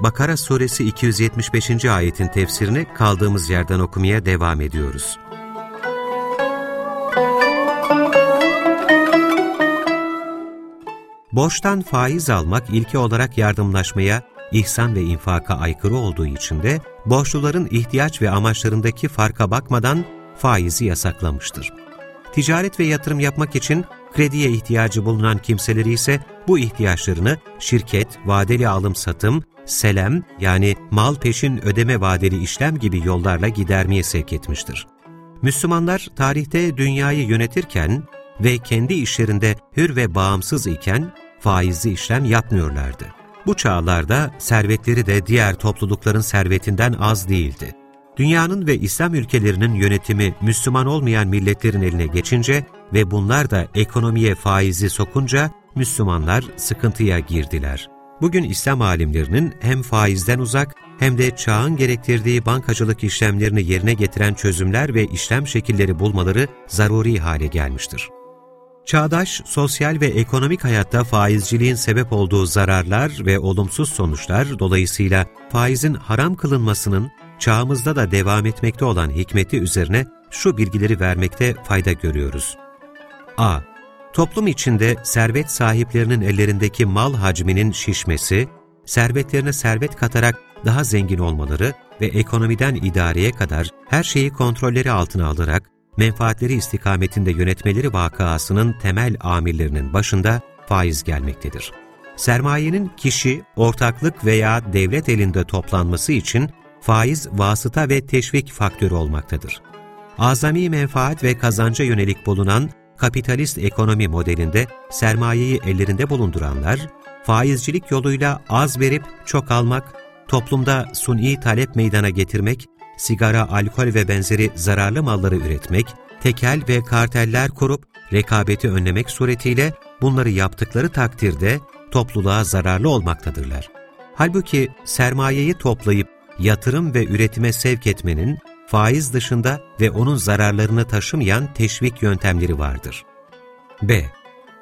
Bakara Suresi 275. ayetin tefsirini kaldığımız yerden okumaya devam ediyoruz. Borçtan faiz almak ilke olarak yardımlaşmaya, ihsan ve infaka aykırı olduğu için de borçluların ihtiyaç ve amaçlarındaki farka bakmadan faizi yasaklamıştır. Ticaret ve yatırım yapmak için krediye ihtiyacı bulunan kimseleri ise bu ihtiyaçlarını şirket, vadeli alım-satım, selem yani mal peşin ödeme vadeli işlem gibi yollarla gidermeye sevk etmiştir. Müslümanlar tarihte dünyayı yönetirken ve kendi işlerinde hür ve bağımsız iken faizli işlem yapmıyorlardı. Bu çağlarda servetleri de diğer toplulukların servetinden az değildi. Dünyanın ve İslam ülkelerinin yönetimi Müslüman olmayan milletlerin eline geçince ve bunlar da ekonomiye faizi sokunca Müslümanlar sıkıntıya girdiler. Bugün İslam alimlerinin hem faizden uzak hem de çağın gerektirdiği bankacılık işlemlerini yerine getiren çözümler ve işlem şekilleri bulmaları zaruri hale gelmiştir. Çağdaş, sosyal ve ekonomik hayatta faizciliğin sebep olduğu zararlar ve olumsuz sonuçlar dolayısıyla faizin haram kılınmasının çağımızda da devam etmekte olan hikmeti üzerine şu bilgileri vermekte fayda görüyoruz. A. Toplum içinde servet sahiplerinin ellerindeki mal hacminin şişmesi, servetlerine servet katarak daha zengin olmaları ve ekonomiden idareye kadar her şeyi kontrolleri altına alarak menfaatleri istikametinde yönetmeleri vakasının temel amirlerinin başında faiz gelmektedir. Sermayenin kişi, ortaklık veya devlet elinde toplanması için faiz vasıta ve teşvik faktörü olmaktadır. Azami menfaat ve kazanca yönelik bulunan kapitalist ekonomi modelinde sermayeyi ellerinde bulunduranlar, faizcilik yoluyla az verip çok almak, toplumda suni talep meydana getirmek, sigara, alkol ve benzeri zararlı malları üretmek, tekel ve karteller kurup rekabeti önlemek suretiyle bunları yaptıkları takdirde topluluğa zararlı olmaktadırlar. Halbuki sermayeyi toplayıp yatırım ve üretime sevk etmenin faiz dışında ve onun zararlarını taşımayan teşvik yöntemleri vardır. B.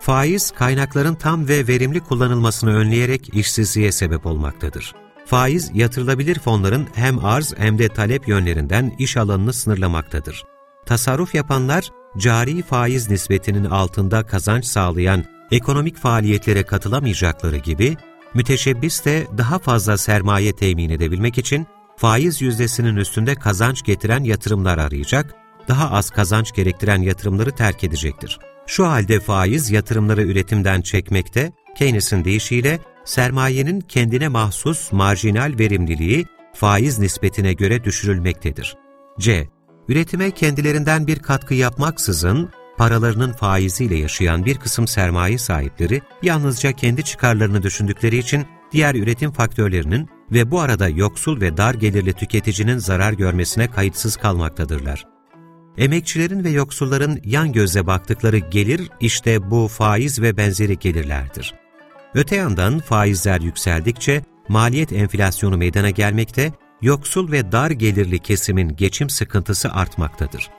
Faiz, kaynakların tam ve verimli kullanılmasını önleyerek işsizliğe sebep olmaktadır. Faiz, yatırılabilir fonların hem arz hem de talep yönlerinden iş alanını sınırlamaktadır. Tasarruf yapanlar, cari faiz nispetinin altında kazanç sağlayan ekonomik faaliyetlere katılamayacakları gibi, müteşebbis de daha fazla sermaye temin edebilmek için faiz yüzdesinin üstünde kazanç getiren yatırımlar arayacak, daha az kazanç gerektiren yatırımları terk edecektir. Şu halde faiz yatırımları üretimden çekmekte, Keynes'in deyişiyle sermayenin kendine mahsus marjinal verimliliği faiz nispetine göre düşürülmektedir. C. Üretime kendilerinden bir katkı yapmaksızın, paralarının faiziyle yaşayan bir kısım sermaye sahipleri yalnızca kendi çıkarlarını düşündükleri için diğer üretim faktörlerinin ve bu arada yoksul ve dar gelirli tüketicinin zarar görmesine kayıtsız kalmaktadırlar. Emekçilerin ve yoksulların yan göze baktıkları gelir işte bu faiz ve benzeri gelirlerdir. Öte yandan faizler yükseldikçe maliyet enflasyonu meydana gelmekte, yoksul ve dar gelirli kesimin geçim sıkıntısı artmaktadır.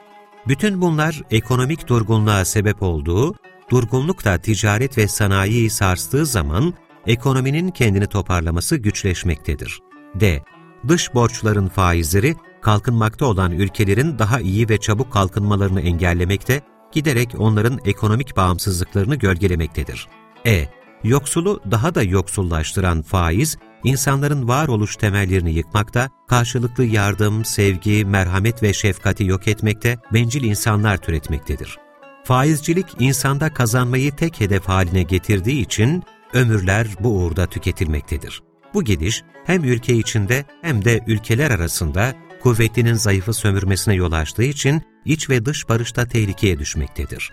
Bütün bunlar ekonomik durgunluğa sebep olduğu, durgunluk da ticaret ve sanayiyi sarstığı zaman ekonominin kendini toparlaması güçleşmektedir. D. Dış borçların faizleri, kalkınmakta olan ülkelerin daha iyi ve çabuk kalkınmalarını engellemekte, giderek onların ekonomik bağımsızlıklarını gölgelemektedir. E. Yoksulu daha da yoksullaştıran faiz, insanların varoluş temellerini yıkmakta, karşılıklı yardım, sevgi, merhamet ve şefkati yok etmekte, bencil insanlar türetmektedir. Faizcilik, insanda kazanmayı tek hedef haline getirdiği için, ömürler bu uğurda tüketilmektedir. Bu gidiş, hem ülke içinde hem de ülkeler arasında kuvvetlinin zayıfı sömürmesine yol açtığı için iç ve dış barışta tehlikeye düşmektedir.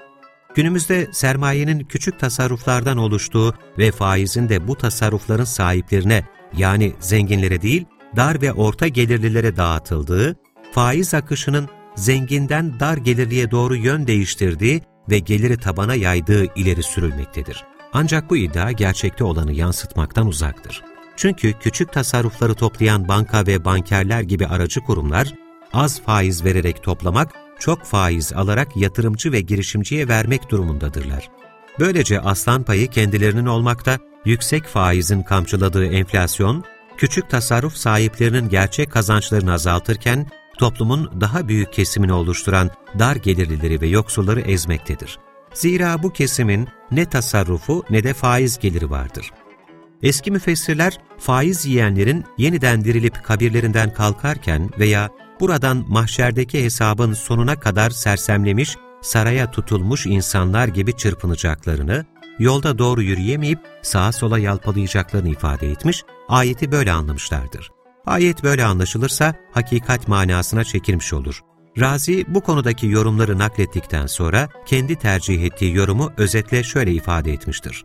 Günümüzde sermayenin küçük tasarruflardan oluştuğu ve faizin de bu tasarrufların sahiplerine yani zenginlere değil, dar ve orta gelirlilere dağıtıldığı, faiz akışının zenginden dar gelirliye doğru yön değiştirdiği ve geliri tabana yaydığı ileri sürülmektedir. Ancak bu iddia gerçekte olanı yansıtmaktan uzaktır. Çünkü küçük tasarrufları toplayan banka ve bankerler gibi aracı kurumlar, az faiz vererek toplamak, çok faiz alarak yatırımcı ve girişimciye vermek durumundadırlar. Böylece aslan payı kendilerinin olmakta, yüksek faizin kamçıladığı enflasyon, küçük tasarruf sahiplerinin gerçek kazançlarını azaltırken, toplumun daha büyük kesimini oluşturan dar gelirlileri ve yoksulları ezmektedir. Zira bu kesimin ne tasarrufu ne de faiz geliri vardır. Eski müfessirler, faiz yiyenlerin yeniden dirilip kabirlerinden kalkarken veya buradan mahşerdeki hesabın sonuna kadar sersemlemiş, saraya tutulmuş insanlar gibi çırpınacaklarını, yolda doğru yürüyemeyip sağa sola yalpalayacaklarını ifade etmiş, ayeti böyle anlamışlardır. Ayet böyle anlaşılırsa hakikat manasına çekilmiş olur. Razi bu konudaki yorumları naklettikten sonra kendi tercih ettiği yorumu özetle şöyle ifade etmiştir.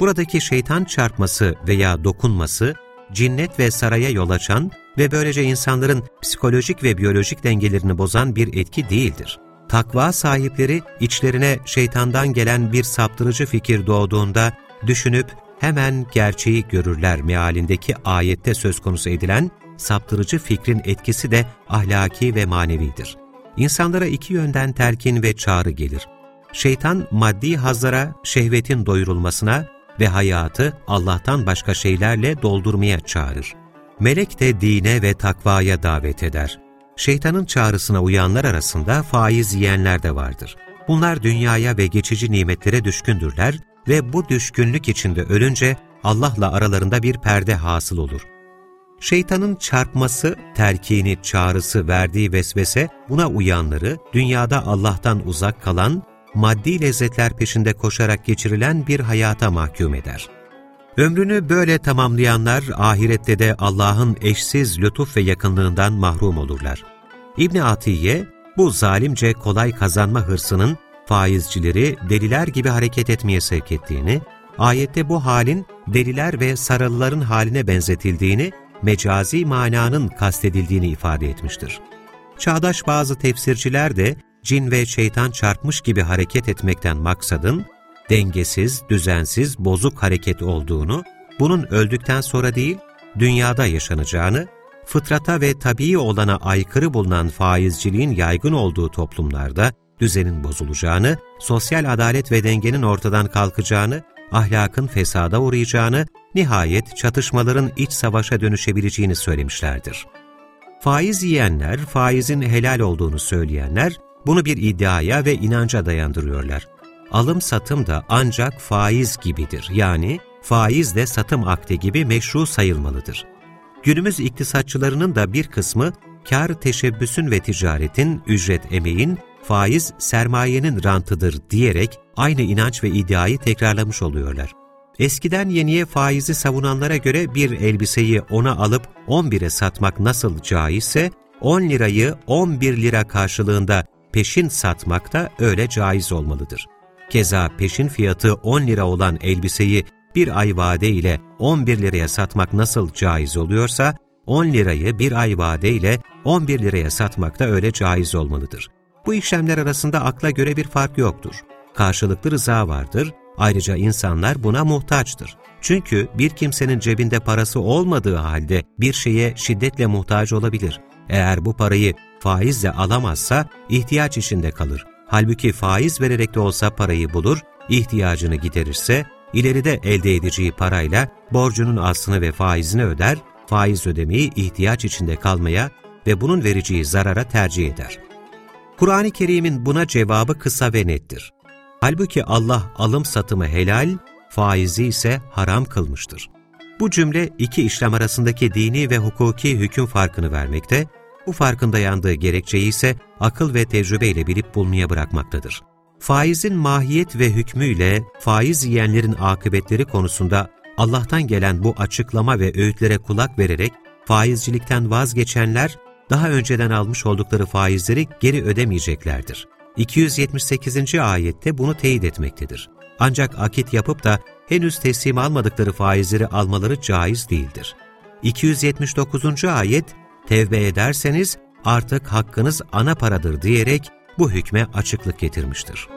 Buradaki şeytan çarpması veya dokunması, cinnet ve saraya yol açan ve böylece insanların psikolojik ve biyolojik dengelerini bozan bir etki değildir. Takva sahipleri içlerine şeytandan gelen bir saptırıcı fikir doğduğunda düşünüp hemen gerçeği görürler mealindeki ayette söz konusu edilen saptırıcı fikrin etkisi de ahlaki ve manevidir. İnsanlara iki yönden telkin ve çağrı gelir. Şeytan maddi hazlara, şehvetin doyurulmasına ve hayatı Allah'tan başka şeylerle doldurmaya çağırır. Melek de dine ve takvaya davet eder. Şeytanın çağrısına uyanlar arasında faiz yiyenler de vardır. Bunlar dünyaya ve geçici nimetlere düşkündürler ve bu düşkünlük içinde ölünce Allah'la aralarında bir perde hasıl olur. Şeytanın çarpması, terkini, çağrısı, verdiği vesvese buna uyanları dünyada Allah'tan uzak kalan, maddi lezzetler peşinde koşarak geçirilen bir hayata mahkum eder. Ömrünü böyle tamamlayanlar ahirette de Allah'ın eşsiz lütuf ve yakınlığından mahrum olurlar. İbn Atiye, bu zalimce kolay kazanma hırsının faizcileri deliler gibi hareket etmeye sevk ettiğini, ayette bu halin deliler ve sarılıların haline benzetildiğini, mecazi mananın kastedildiğini ifade etmiştir. Çağdaş bazı tefsirciler de cin ve şeytan çarpmış gibi hareket etmekten maksadın, dengesiz, düzensiz, bozuk hareket olduğunu, bunun öldükten sonra değil, dünyada yaşanacağını, fıtrata ve tabii olana aykırı bulunan faizciliğin yaygın olduğu toplumlarda düzenin bozulacağını, sosyal adalet ve dengenin ortadan kalkacağını, ahlakın fesada uğrayacağını, nihayet çatışmaların iç savaşa dönüşebileceğini söylemişlerdir. Faiz yiyenler, faizin helal olduğunu söyleyenler, bunu bir iddiaya ve inanca dayandırıyorlar. Alım-satım da ancak faiz gibidir. Yani faizle satım akdi gibi meşru sayılmalıdır. Günümüz iktisatçılarının da bir kısmı, kar teşebbüsün ve ticaretin, ücret emeğin, faiz sermayenin rantıdır diyerek aynı inanç ve iddiayı tekrarlamış oluyorlar. Eskiden yeniye faizi savunanlara göre bir elbiseyi ona alıp 11'e satmak nasıl caizse, 10 lirayı 11 lira karşılığında peşin satmak da öyle caiz olmalıdır. Keza peşin fiyatı 10 lira olan elbiseyi bir ay vade ile 11 liraya satmak nasıl caiz oluyorsa, 10 lirayı bir ay vade ile 11 liraya satmak da öyle caiz olmalıdır. Bu işlemler arasında akla göre bir fark yoktur. Karşılıklı rıza vardır, ayrıca insanlar buna muhtaçtır. Çünkü bir kimsenin cebinde parası olmadığı halde bir şeye şiddetle muhtaç olabilir. Eğer bu parayı faizle alamazsa ihtiyaç içinde kalır. Halbuki faiz vererek de olsa parayı bulur, ihtiyacını giderirse ileride elde edeceği parayla borcunun aslını ve faizini öder, faiz ödemeyi ihtiyaç içinde kalmaya ve bunun vereceği zarara tercih eder. Kur'an-ı Kerim'in buna cevabı kısa ve nettir. Halbuki Allah alım satımı helal, faizi ise haram kılmıştır. Bu cümle iki işlem arasındaki dini ve hukuki hüküm farkını vermekte, bu farkın dayandığı gerekçeyi ise akıl ve tecrübeyle bilip bulmaya bırakmaktadır. Faizin mahiyet ve hükmüyle faiz yiyenlerin akıbetleri konusunda Allah'tan gelen bu açıklama ve öğütlere kulak vererek faizcilikten vazgeçenler daha önceden almış oldukları faizleri geri ödemeyeceklerdir. 278. ayette bunu teyit etmektedir. Ancak akit yapıp da henüz teslim almadıkları faizleri almaları caiz değildir. 279. ayet, tevbe ederseniz artık hakkınız ana paradır diyerek bu hükme açıklık getirmiştir.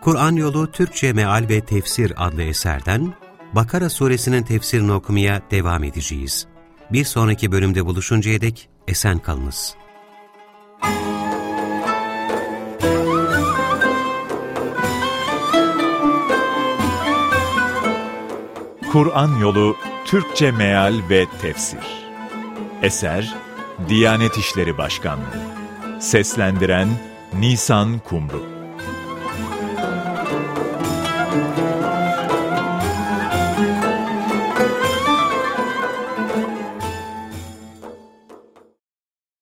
Kur'an Yolu Türkçe Meal ve Tefsir adlı eserden Bakara suresinin tefsirini okumaya devam edeceğiz. Bir sonraki bölümde buluşuncaya dek esen kalınız. Kur'an Yolu Türkçe Meal ve Tefsir Eser Diyanet İşleri Başkanlığı Seslendiren Nisan Kumru